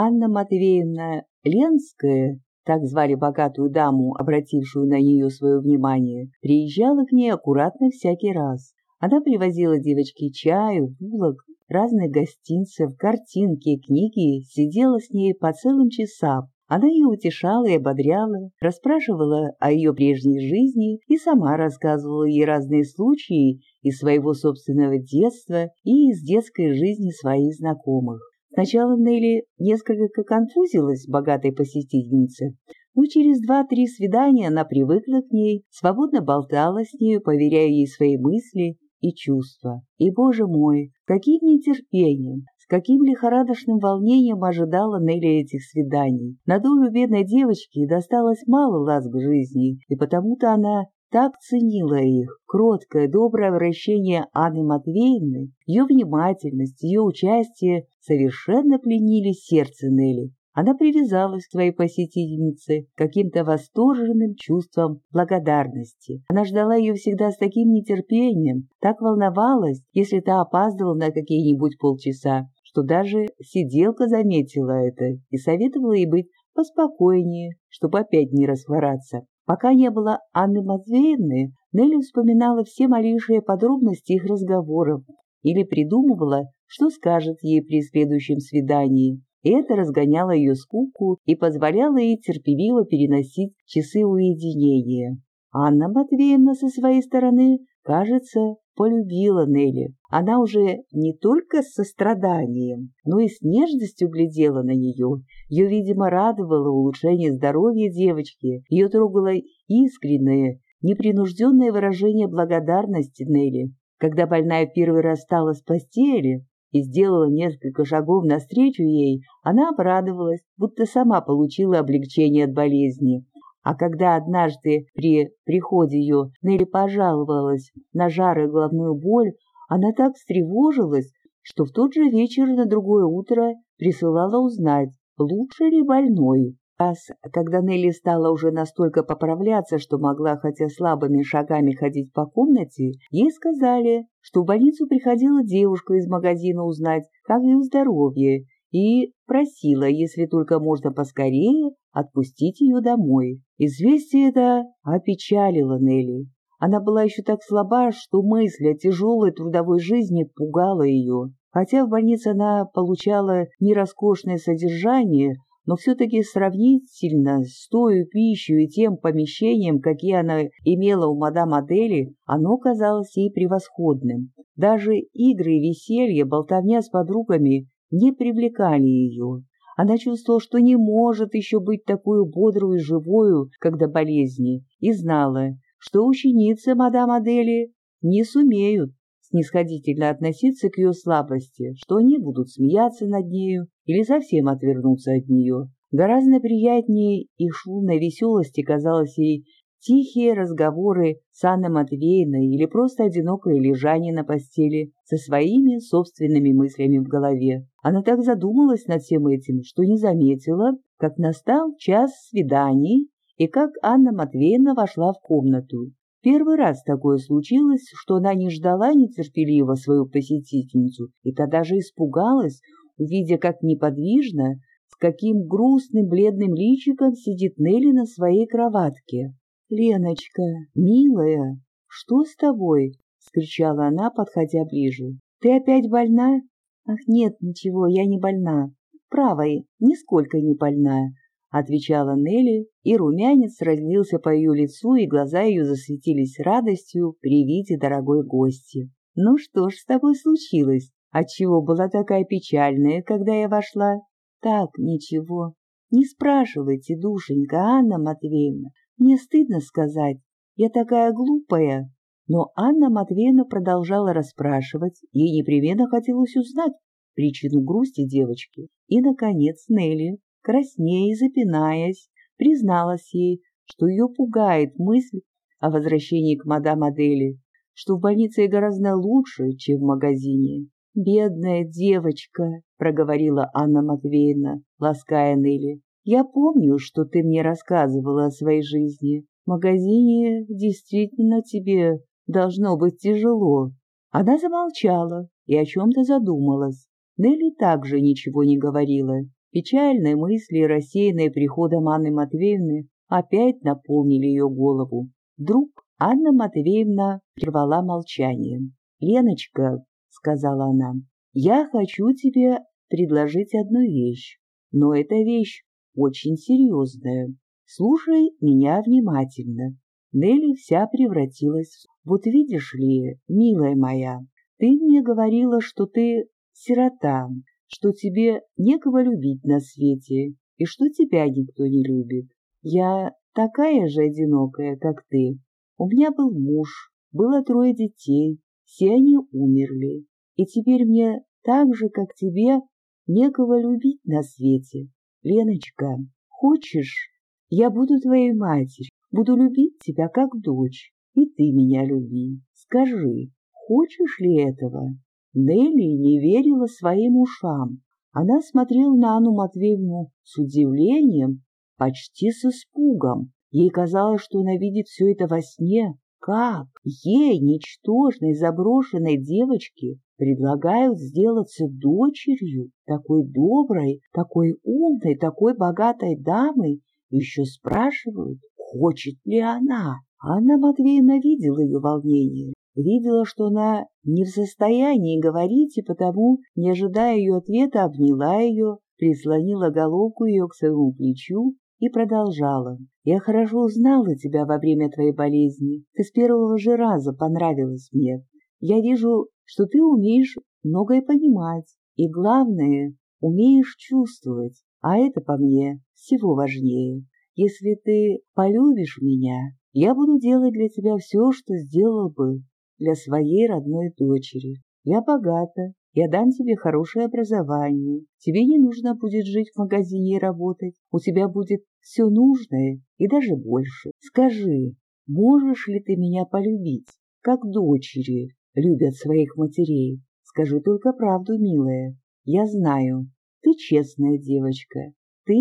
Анна Матвеевна Ленская, так звали богатую даму, обратившую на нее свое внимание, приезжала к ней аккуратно всякий раз. Она привозила девочке чаю, булок, разных гостинцев, картинки, книги, сидела с ней по целым часам. Она ее утешала и ободряла, расспрашивала о ее прежней жизни и сама рассказывала ей разные случаи из своего собственного детства и из детской жизни своих знакомых. Сначала Нелли несколько конфузилась богатой посетительнице, но через два-три свидания она привыкла к ней, свободно болтала с нею, поверяя ей свои мысли и чувства. И, боже мой, каким нетерпением, с каким лихорадочным волнением ожидала Нелли этих свиданий. На долю бедной девочки досталось мало ласк жизни, и потому-то она так ценила их. Кроткое, доброе обращение Анны Матвеевны, ее внимательность, ее участие совершенно пленили сердце Нелли. Она привязалась к своей посетительнице каким-то восторженным чувством благодарности. Она ждала ее всегда с таким нетерпением, так волновалась, если та опаздывала на какие-нибудь полчаса, что даже сиделка заметила это и советовала ей быть поспокойнее, чтобы опять не расхвораться. Пока не было Анны Матвеевны, Нелли вспоминала все малейшие подробности их разговоров или придумывала, что скажет ей при следующем свидании это разгоняло ее скуку и позволяло ей терпеливо переносить часы уединения. Анна Матвеевна со своей стороны, кажется, полюбила Нелли. Она уже не только с состраданием, но и с нежностью глядела на нее. Ее, видимо, радовало улучшение здоровья девочки, ее трогало искреннее, непринужденное выражение благодарности Нелли. Когда больная первый раз встала с постели, и сделала несколько шагов навстречу ей, она обрадовалась, будто сама получила облегчение от болезни. А когда однажды при приходе ее Нелли пожаловалась на жар и головную боль, она так встревожилась, что в тот же вечер на другое утро присылала узнать, лучше ли больной раз, когда Нелли стала уже настолько поправляться, что могла хотя слабыми шагами ходить по комнате, ей сказали, что в больницу приходила девушка из магазина узнать, как ее здоровье, и просила, если только можно поскорее, отпустить ее домой. Известие это опечалило Нелли. Она была еще так слаба, что мысль о тяжелой трудовой жизни пугала ее. Хотя в больнице она получала не роскошное содержание, но все-таки сравнительно с той пищей и тем помещением, какие она имела у мадам Адели, оно казалось ей превосходным. Даже игры, веселье, болтовня с подругами не привлекали ее. Она чувствовала, что не может еще быть такой бодрую и живою, когда болезни, и знала, что ученицы мадам Адели не сумеют снисходительно относиться к ее слабости, что они будут смеяться над нею или совсем отвернуться от нее. Гораздо приятнее их шумной веселости казалось ей тихие разговоры с Анной Матвеевной или просто одинокое лежание на постели со своими собственными мыслями в голове. Она так задумалась над всем этим, что не заметила, как настал час свиданий и как Анна Матвеевна вошла в комнату. Первый раз такое случилось, что она не ждала нетерпеливо свою посетительницу, и та даже испугалась, увидя, как неподвижно, с каким грустным бледным личиком сидит Нелли на своей кроватке. «Леночка, милая, что с тобой?» — скричала она, подходя ближе. «Ты опять больна?» «Ах, нет, ничего, я не больна. Правой, нисколько не больна. — отвечала Нелли, и румянец разлился по ее лицу, и глаза ее засветились радостью при виде дорогой гости. «Ну что ж с тобой случилось? Отчего была такая печальная, когда я вошла?» «Так, ничего. Не спрашивайте, душенька, Анна Матвеевна. Мне стыдно сказать. Я такая глупая». Но Анна Матвеевна продолжала расспрашивать, ей непременно хотелось узнать причину грусти девочки. И, наконец, Нелли краснея и запинаясь, призналась ей, что ее пугает мысль о возвращении к мадам Адели, что в больнице гораздо лучше, чем в магазине. «Бедная девочка», — проговорила Анна Матвеевна, лаская Нелли, — «я помню, что ты мне рассказывала о своей жизни. В магазине действительно тебе должно быть тяжело». Она замолчала и о чем-то задумалась. Нелли также ничего не говорила. Печальные мысли, рассеянные приходом Анны Матвеевны, опять наполнили ее голову. Вдруг Анна Матвеевна прервала молчание. «Леночка», — сказала она, — «я хочу тебе предложить одну вещь, но эта вещь очень серьезная. Слушай меня внимательно. Нелли вся превратилась в... Вот видишь ли, милая моя, ты мне говорила, что ты сирота, что тебе некого любить на свете и что тебя никто не любит. Я такая же одинокая, как ты. У меня был муж, было трое детей, все они умерли. И теперь мне так же, как тебе, некого любить на свете. Леночка, хочешь, я буду твоей матерью, буду любить тебя как дочь, и ты меня люби. Скажи, хочешь ли этого?» Нелли не верила своим ушам. Она смотрела на Анну Матвеевну с удивлением, почти с испугом. Ей казалось, что она видит все это во сне. Как ей, ничтожной, заброшенной девочке, предлагают сделаться дочерью такой доброй, такой умной, такой богатой дамы, еще спрашивают, хочет ли она. Анна Матвеевна видела ее волнение, видела, что она не в состоянии говорить, и потому, не ожидая ее ответа, обняла ее, прислонила головку ее к своему плечу и продолжала. «Я хорошо узнала тебя во время твоей болезни. Ты с первого же раза понравилась мне. Я вижу, что ты умеешь многое понимать, и, главное, умеешь чувствовать, а это по мне всего важнее. Если ты полюбишь меня, я буду делать для тебя все, что сделал бы для своей родной дочери. Я богата, я дам тебе хорошее образование. Тебе не нужно будет жить в магазине и работать. У тебя будет все нужное и даже больше. Скажи, можешь ли ты меня полюбить, как дочери любят своих матерей? Скажи только правду, милая. Я знаю, ты честная девочка. Ты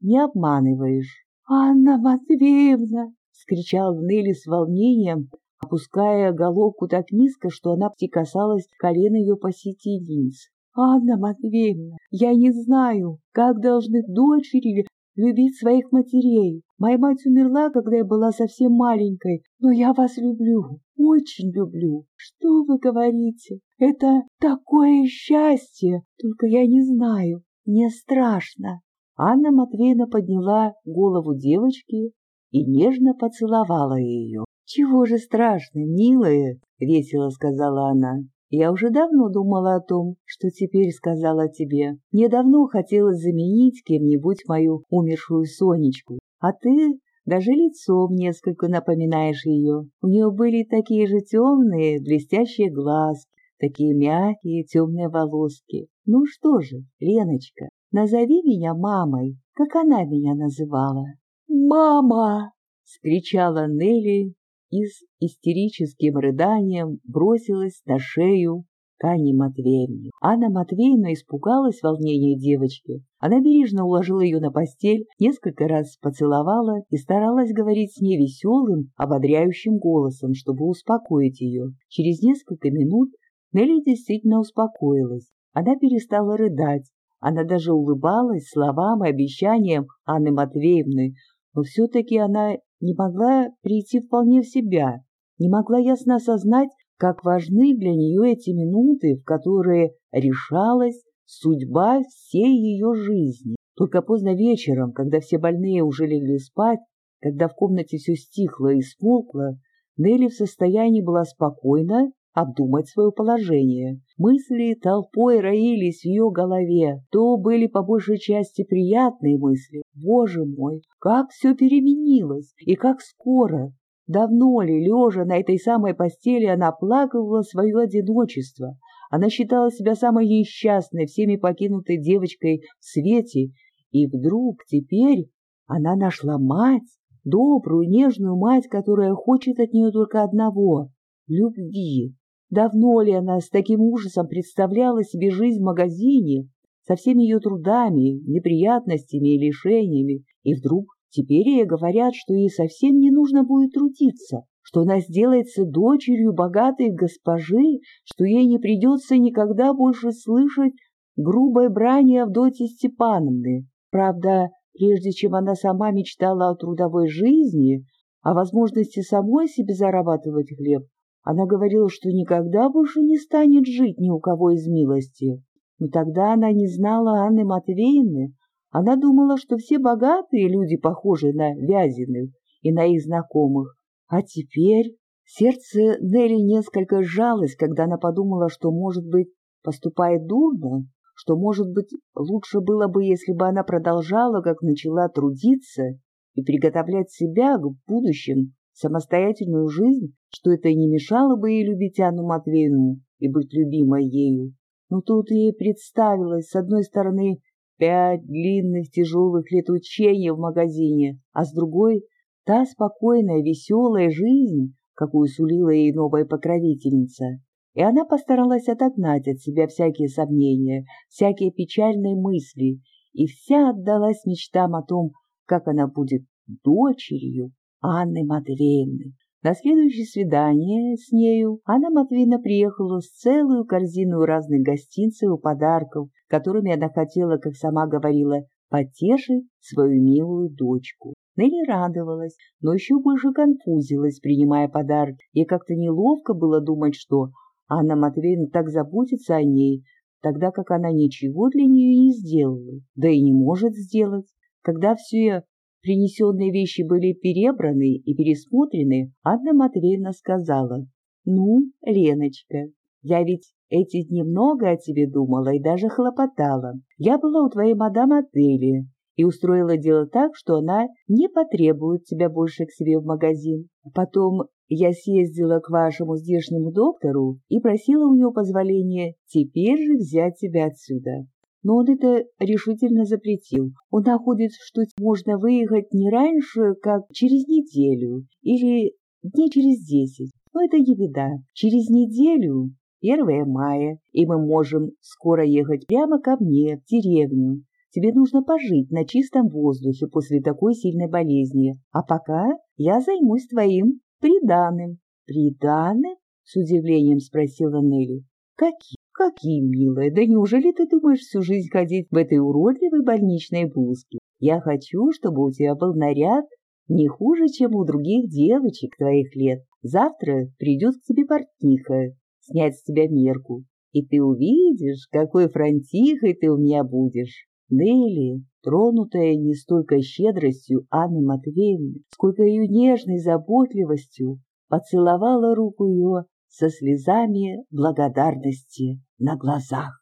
не обманываешь. «Анна Матвеевна!» — скричал Нелли с волнением, опуская головку так низко, что она касалась колена ее посетительниц. «Анна Матвеевна, я не знаю, как должны дочери любить своих матерей. Моя мать умерла, когда я была совсем маленькой, но я вас люблю, очень люблю. Что вы говорите? Это такое счастье, только я не знаю, мне страшно». Анна Матвеевна подняла голову девочки и нежно поцеловала ее. «Чего же страшно, милая?» — весело сказала она. «Я уже давно думала о том, что теперь сказала тебе. Мне давно хотелось заменить кем-нибудь мою умершую Сонечку, а ты даже лицом несколько напоминаешь ее. У нее были такие же темные, блестящие глазки, такие мягкие темные волоски. Ну что же, Леночка, назови меня мамой, как она меня называла». «Мама!» — скричала Нелли, и с истерическим рыданием бросилась на шею к Анне Матвеевне. Анна Матвеевна испугалась волнения девочки. Она бережно уложила ее на постель, несколько раз поцеловала и старалась говорить с ней веселым, ободряющим голосом, чтобы успокоить ее. Через несколько минут Нелли действительно успокоилась. Она перестала рыдать. Она даже улыбалась словам и обещаниям Анны Матвеевны, но все-таки она не могла прийти вполне в себя, не могла ясно осознать, как важны для нее эти минуты, в которые решалась судьба всей ее жизни. Только поздно вечером, когда все больные уже легли спать, когда в комнате все стихло и смолкло, Нелли в состоянии была спокойно обдумать свое положение. Мысли толпой роились в ее голове, то были по большей части приятные мысли. Боже мой, как все переменилось и как скоро! Давно ли, лежа на этой самой постели, она плакала свое одиночество. Она считала себя самой несчастной, всеми покинутой девочкой в свете, и вдруг теперь она нашла мать, добрую, нежную мать, которая хочет от нее только одного — любви. Давно ли она с таким ужасом представляла себе жизнь в магазине, со всеми ее трудами, неприятностями и лишениями, и вдруг теперь ей говорят, что ей совсем не нужно будет трудиться, что она сделается дочерью богатой госпожи, что ей не придется никогда больше слышать грубой брани Авдотьи Степановны. Правда, прежде чем она сама мечтала о трудовой жизни, о возможности самой себе зарабатывать хлеб, она говорила, что никогда больше не станет жить ни у кого из милости. Но тогда она не знала Анны Матвеевны. Она думала, что все богатые люди похожи на Вязиных и на их знакомых. А теперь сердце Нелли несколько сжалось, когда она подумала, что, может быть, поступает дурно, что, может быть, лучше было бы, если бы она продолжала, как начала трудиться и приготовлять себя к будущим самостоятельную жизнь, что это не мешало бы ей любить Анну Матвеевну и быть любимой ею. Но тут ей представилось, с одной стороны, пять длинных тяжелых лет учения в магазине, а с другой — та спокойная, веселая жизнь, какую сулила ей новая покровительница. И она постаралась отогнать от себя всякие сомнения, всякие печальные мысли, и вся отдалась мечтам о том, как она будет дочерью Анны Матвеевны. На следующее свидание с нею Анна Матвеевна приехала с целую корзину разных гостинцев и подарков, которыми она хотела, как сама говорила, потешить свою милую дочку. Нелли радовалась, но еще больше конфузилась, принимая подарок. Ей как-то неловко было думать, что Анна Матвеевна так заботится о ней, тогда как она ничего для нее не сделала, да и не может сделать. Когда все Принесенные вещи были перебраны и пересмотрены, Анна Матвеевна сказала, «Ну, Леночка, я ведь эти дни много о тебе думала и даже хлопотала. Я была у твоей мадам отеле и устроила дело так, что она не потребует тебя больше к себе в магазин. Потом я съездила к вашему здешнему доктору и просила у него позволения теперь же взять тебя отсюда но он это решительно запретил. Он находит, что можно выехать не раньше, как через неделю или дней через десять. Но это не беда. Через неделю, 1 мая, и мы можем скоро ехать прямо ко мне, в деревню. Тебе нужно пожить на чистом воздухе после такой сильной болезни. А пока я займусь твоим приданым. Приданым? С удивлением спросила Нелли. Каким? «Какие, милая, да неужели ты думаешь всю жизнь ходить в этой уродливой больничной блузке? Я хочу, чтобы у тебя был наряд не хуже, чем у других девочек твоих лет. Завтра придет к тебе портниха снять с тебя мерку, и ты увидишь, какой франтихой ты у меня будешь». Нелли, тронутая не столько щедростью Анны Матвеевны, сколько ее нежной заботливостью, поцеловала руку ее со слезами благодарности на глазах.